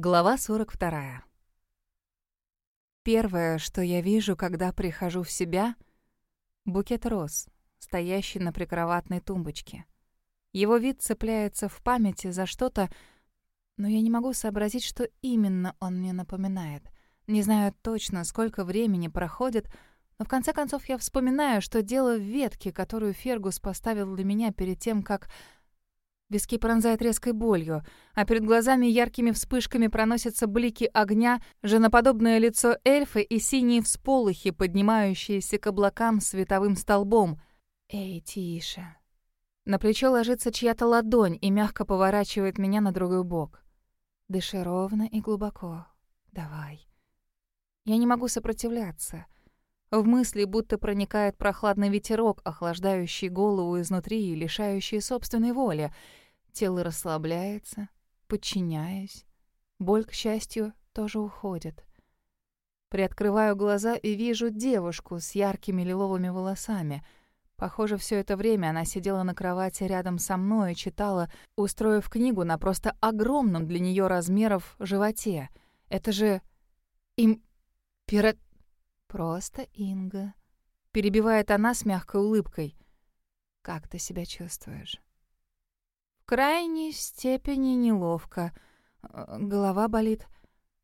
Глава 42. Первое, что я вижу, когда прихожу в себя — букет роз, стоящий на прикроватной тумбочке. Его вид цепляется в памяти за что-то, но я не могу сообразить, что именно он мне напоминает. Не знаю точно, сколько времени проходит, но в конце концов я вспоминаю, что дело в ветке, которую Фергус поставил для меня перед тем, как Виски пронзает резкой болью, а перед глазами яркими вспышками проносятся блики огня, женоподобное лицо эльфы и синие всполохи, поднимающиеся к облакам световым столбом. «Эй, тише». На плечо ложится чья-то ладонь и мягко поворачивает меня на другой бок. Дыши ровно и глубоко. Давай. Я не могу сопротивляться. В мысли будто проникает прохладный ветерок, охлаждающий голову изнутри и лишающий собственной воли — Тело расслабляется, подчиняясь. Боль, к счастью, тоже уходит. Приоткрываю глаза и вижу девушку с яркими лиловыми волосами. Похоже, все это время она сидела на кровати рядом со мной и читала, устроив книгу на просто огромном для нее размеров животе. Это же... им... пира... Просто Инга. Перебивает она с мягкой улыбкой. «Как ты себя чувствуешь?» Крайней степени неловко. Э, голова болит.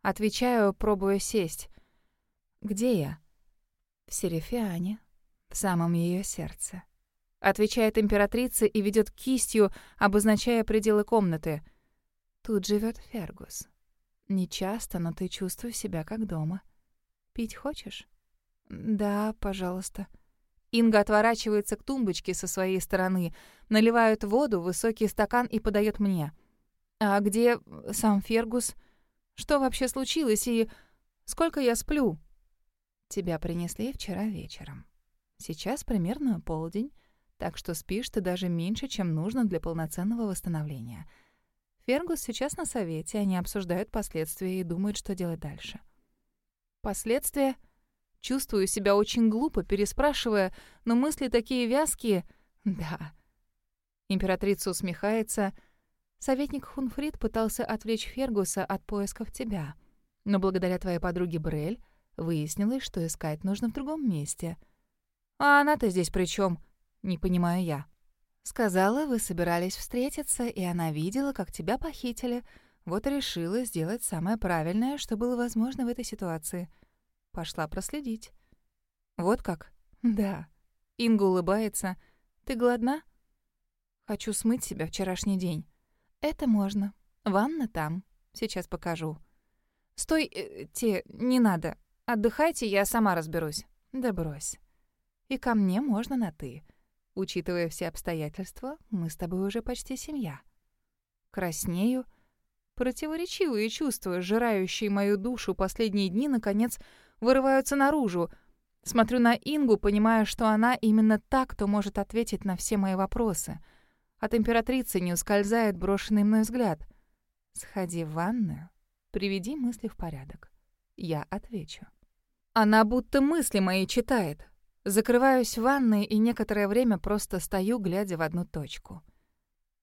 Отвечаю, пробуя сесть. «Где я?» «В Серефиане, в самом ее сердце». Отвечает императрица и ведет кистью, обозначая пределы комнаты. Тут живет Фергус. Не часто, но ты чувствуешь себя как дома. Пить хочешь? Да, пожалуйста. Инга отворачивается к тумбочке со своей стороны, наливает воду в высокий стакан и подает мне. «А где сам Фергус? Что вообще случилось и сколько я сплю?» «Тебя принесли вчера вечером. Сейчас примерно полдень, так что спишь ты даже меньше, чем нужно для полноценного восстановления. Фергус сейчас на совете, они обсуждают последствия и думают, что делать дальше». «Последствия?» Чувствую себя очень глупо, переспрашивая, но мысли такие вязкие. Да. Императрица усмехается. Советник Хунфрид пытался отвлечь Фергуса от поисков тебя. Но благодаря твоей подруге Брель выяснилось, что искать нужно в другом месте. А она-то здесь при чем? Не понимаю я. Сказала, вы собирались встретиться, и она видела, как тебя похитили. Вот решила сделать самое правильное, что было возможно в этой ситуации — Пошла проследить. Вот как? Да. Инга улыбается. Ты голодна? Хочу смыть себя вчерашний день. Это можно. Ванна там. Сейчас покажу. Стой, э, те, не надо. Отдыхайте, я сама разберусь. Да брось. И ко мне можно на «ты». Учитывая все обстоятельства, мы с тобой уже почти семья. Краснею. Противоречивые чувства, сжирающие мою душу последние дни, наконец, вырываются наружу. Смотрю на Ингу, понимая, что она именно так, кто может ответить на все мои вопросы. От императрицы не ускользает брошенный мной взгляд. «Сходи в ванную, приведи мысли в порядок. Я отвечу». Она будто мысли мои читает. Закрываюсь в ванной и некоторое время просто стою, глядя в одну точку.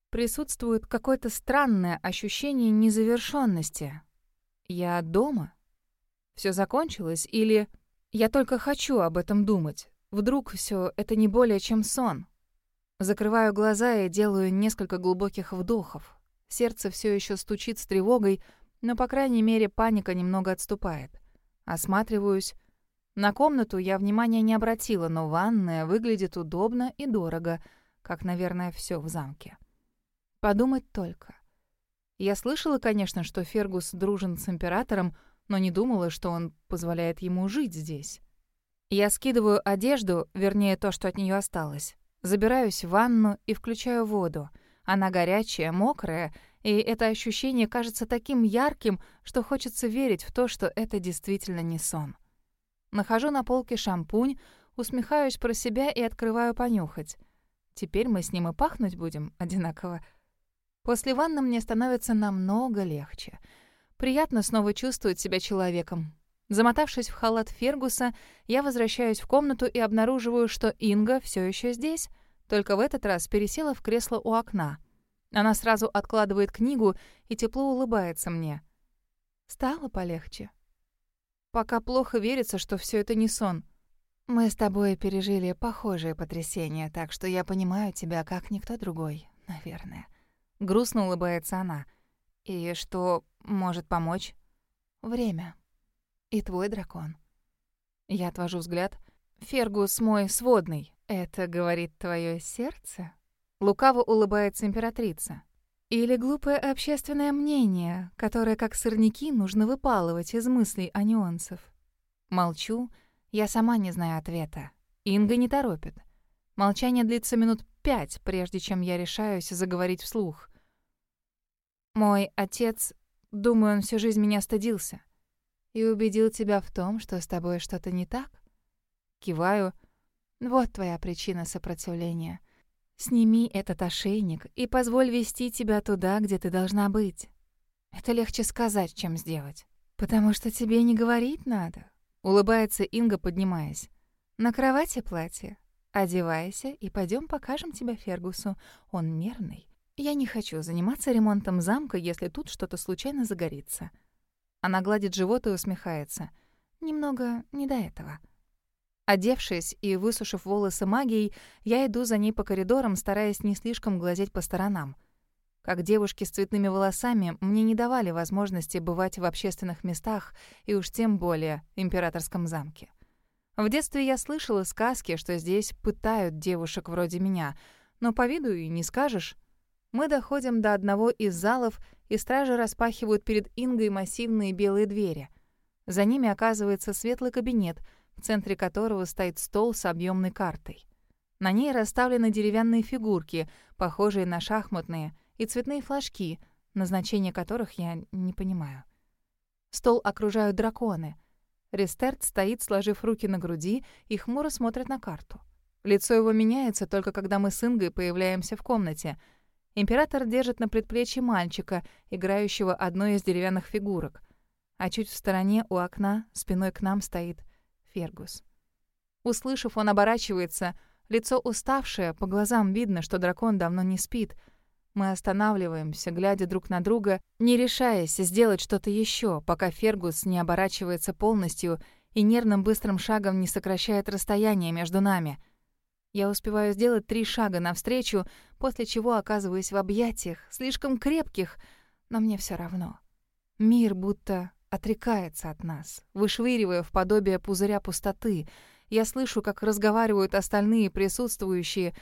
Присутствует какое-то странное ощущение незавершенности. Я дома? Все закончилось или я только хочу об этом думать? Вдруг все это не более чем сон? Закрываю глаза и делаю несколько глубоких вдохов. Сердце все еще стучит с тревогой, но, по крайней мере, паника немного отступает. Осматриваюсь. На комнату я внимания не обратила, но ванная выглядит удобно и дорого, как, наверное, все в замке. Подумать только. Я слышала, конечно, что Фергус дружен с императором, но не думала, что он позволяет ему жить здесь. Я скидываю одежду, вернее, то, что от нее осталось. Забираюсь в ванну и включаю воду. Она горячая, мокрая, и это ощущение кажется таким ярким, что хочется верить в то, что это действительно не сон. Нахожу на полке шампунь, усмехаюсь про себя и открываю понюхать. Теперь мы с ним и пахнуть будем одинаково. После ванны мне становится намного легче — Приятно снова чувствовать себя человеком. Замотавшись в халат Фергуса, я возвращаюсь в комнату и обнаруживаю, что Инга все еще здесь, только в этот раз пересела в кресло у окна. Она сразу откладывает книгу и тепло улыбается мне. Стало полегче. Пока плохо верится, что все это не сон. Мы с тобой пережили похожие потрясения, так что я понимаю тебя как никто другой, наверное. Грустно улыбается она. И что может помочь? Время. И твой дракон. Я отвожу взгляд. Фергус мой сводный. Это говорит твое сердце? Лукаво улыбается императрица. Или глупое общественное мнение, которое, как сорняки, нужно выпалывать из мыслей о нюансов. Молчу, я сама не знаю ответа. Инга не торопит. Молчание длится минут пять, прежде чем я решаюсь заговорить вслух. Мой отец, думаю, он всю жизнь меня стыдился. И убедил тебя в том, что с тобой что-то не так? Киваю. Вот твоя причина сопротивления — Сними этот ошейник и позволь вести тебя туда, где ты должна быть. Это легче сказать, чем сделать. Потому что тебе не говорить надо. Улыбается Инга, поднимаясь. На кровати платье. Одевайся и пойдем покажем тебя Фергусу. Он нервный. Я не хочу заниматься ремонтом замка, если тут что-то случайно загорится. Она гладит живот и усмехается. Немного не до этого. Одевшись и высушив волосы магией, я иду за ней по коридорам, стараясь не слишком глазеть по сторонам. Как девушки с цветными волосами, мне не давали возможности бывать в общественных местах и уж тем более императорском замке. В детстве я слышала сказки, что здесь пытают девушек вроде меня, но по виду и не скажешь. Мы доходим до одного из залов, и стражи распахивают перед Ингой массивные белые двери. За ними оказывается светлый кабинет — в центре которого стоит стол с объемной картой. На ней расставлены деревянные фигурки, похожие на шахматные, и цветные флажки, назначение которых я не понимаю. Стол окружают драконы. Рестерт стоит, сложив руки на груди, и хмуро смотрит на карту. Лицо его меняется только когда мы с Ингой появляемся в комнате. Император держит на предплечье мальчика, играющего одной из деревянных фигурок. А чуть в стороне у окна, спиной к нам, стоит Фергус. Услышав, он оборачивается, лицо уставшее, по глазам видно, что дракон давно не спит. Мы останавливаемся, глядя друг на друга, не решаясь сделать что-то еще, пока Фергус не оборачивается полностью и нервным быстрым шагом не сокращает расстояние между нами. Я успеваю сделать три шага навстречу, после чего оказываюсь в объятиях, слишком крепких, но мне все равно. Мир будто отрекается от нас, вышвыривая в подобие пузыря пустоты. Я слышу, как разговаривают остальные присутствующие,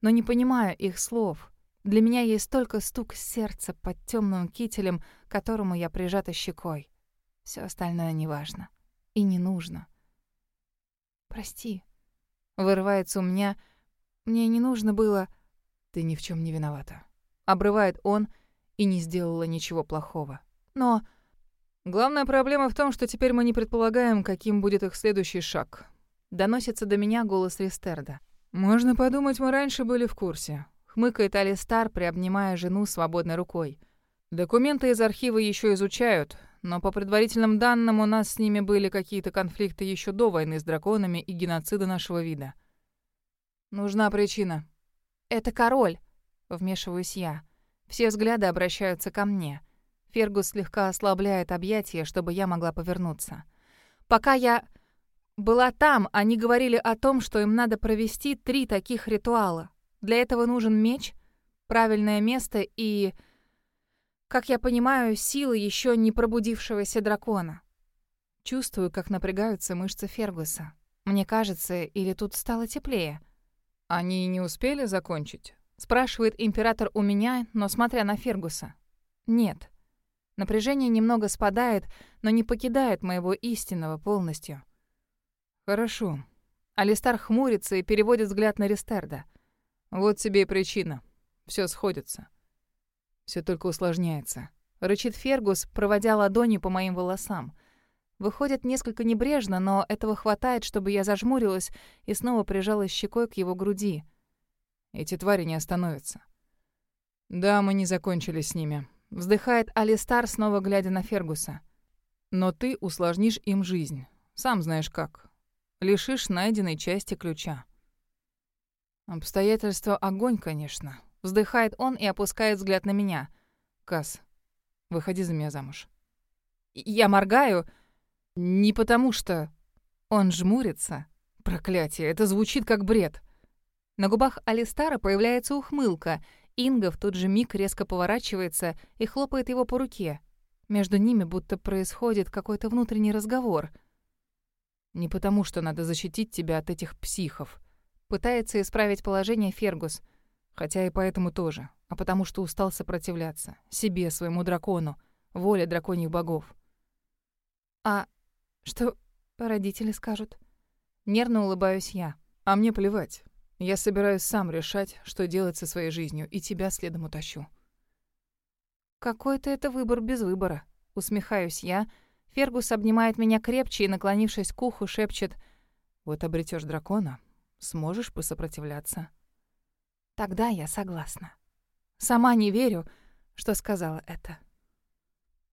но не понимаю их слов. Для меня есть только стук сердца под темным кителем, которому я прижата щекой. Все остальное неважно и не нужно. «Прости», — вырывается у меня. «Мне не нужно было...» «Ты ни в чем не виновата», — обрывает он и не сделала ничего плохого. «Но...» Главная проблема в том, что теперь мы не предполагаем, каким будет их следующий шаг. Доносится до меня голос Ристерда. Можно подумать, мы раньше были в курсе. Хмыкает Алистар, приобнимая жену свободной рукой. Документы из архива еще изучают, но по предварительным данным у нас с ними были какие-то конфликты еще до войны с драконами и геноцида нашего вида. Нужна причина. Это король, вмешиваюсь я. Все взгляды обращаются ко мне. Фергус слегка ослабляет объятия, чтобы я могла повернуться. Пока я была там, они говорили о том, что им надо провести три таких ритуала. Для этого нужен меч, правильное место и, как я понимаю, силы еще не пробудившегося дракона. Чувствую, как напрягаются мышцы Фергуса. Мне кажется, или тут стало теплее. «Они не успели закончить?» — спрашивает император у меня, но смотря на Фергуса. «Нет». Напряжение немного спадает, но не покидает моего истинного полностью. «Хорошо». Алистар хмурится и переводит взгляд на Ристерда. «Вот тебе и причина. Все сходится. Все только усложняется». Рычит Фергус, проводя ладони по моим волосам. Выходит несколько небрежно, но этого хватает, чтобы я зажмурилась и снова прижалась щекой к его груди. Эти твари не остановятся. Да, мы не закончили с ними. Вздыхает Алистар, снова глядя на Фергуса. Но ты усложнишь им жизнь. Сам знаешь как. Лишишь найденной части ключа. Обстоятельства огонь, конечно. Вздыхает он и опускает взгляд на меня. Кас, выходи за меня замуж. Я моргаю. Не потому что... Он жмурится. Проклятие, это звучит как бред. На губах Алистара появляется ухмылка. Инга в тот же миг резко поворачивается и хлопает его по руке. Между ними будто происходит какой-то внутренний разговор. Не потому, что надо защитить тебя от этих психов. Пытается исправить положение Фергус. Хотя и поэтому тоже. А потому что устал сопротивляться. Себе, своему дракону. Воле драконьих богов. А что родители скажут? Нервно улыбаюсь я. А мне плевать. Я собираюсь сам решать, что делать со своей жизнью, и тебя следом утащу. Какой-то это выбор без выбора. Усмехаюсь я. Фергус обнимает меня крепче и, наклонившись к уху, шепчет. Вот обретешь дракона, сможешь посопротивляться. Тогда я согласна. Сама не верю, что сказала это.